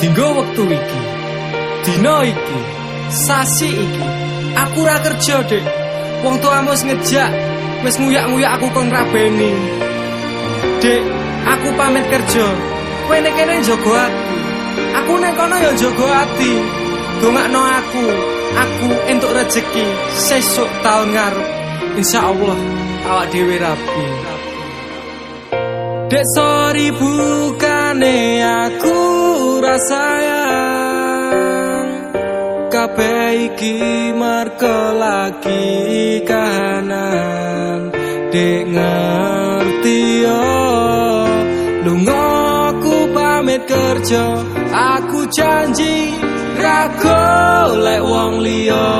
Dinggo wektu iki. Dina iki, sasi iki. Aku ora kerja, Dik. Wong tuamu ngejak, wis nguyak-nguyak aku kon rabeni. Dik, aku pamit kerja. Kowe nek kene njogo aku. Aku nek kono ya njogo ati. Dongakno aku, aku entuk rezeki sesuk taun ngarep. Insyaallah awak dhewe rapi. Dek sorry bukane aku rasayang Kabeh iki merko lagi kahanan. Dek ngerti yo Lunga aku pamit kerja. Aku janji Rago lek wong liya.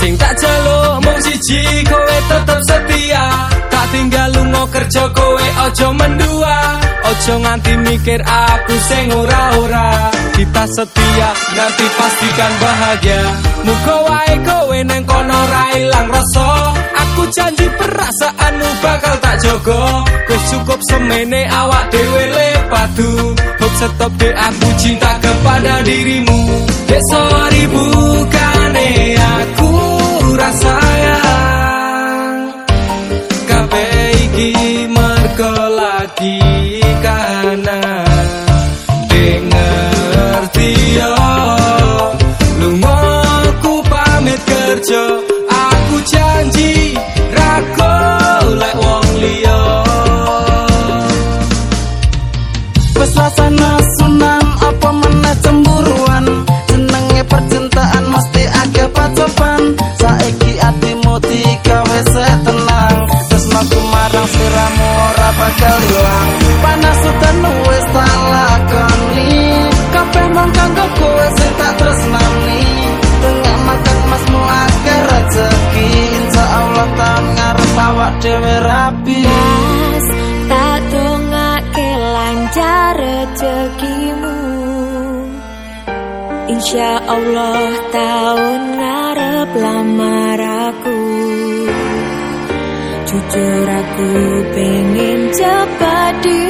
Sing tak celuk mung siji kowe tetep setia tinggal lunga kerja kowe ojo mendua. Ojo nganti mikir aku sing ora-ora. Kita setia nanti pastikan bahagia. Muga wae kowe neng kono ra ilang rasa. Aku janji perasaanmu bakal tak jogo Wis cukup semene awak dhewe lepadu Hope stop de aku cinta kepada dirimu. Dek sorry bukane aku rasayang bakal ilang Panas sudan wis tak lakoni Kabeh mong kanggo kowe sing tak tresnani Tengah makan masmu akeh rezeki Insyaallah tahun ngarep awak dhewe rapi Mas, tak dongake lancar rezekimu Insya Allah tahun ngarep lamar Jujur aku pengen cepat dihalalkan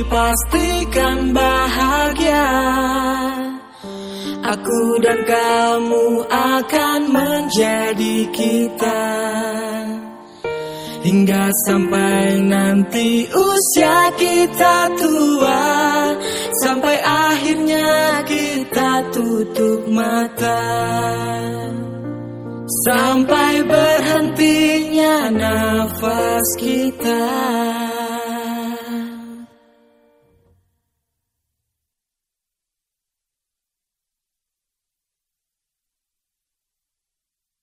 nanti pastikan bahagia. Aku dan kamu akan menjadi kita. Hingga sampai nanti usia kita tua Sampai akhirnya kita tutup mata. Sampai berhentinya nafas kita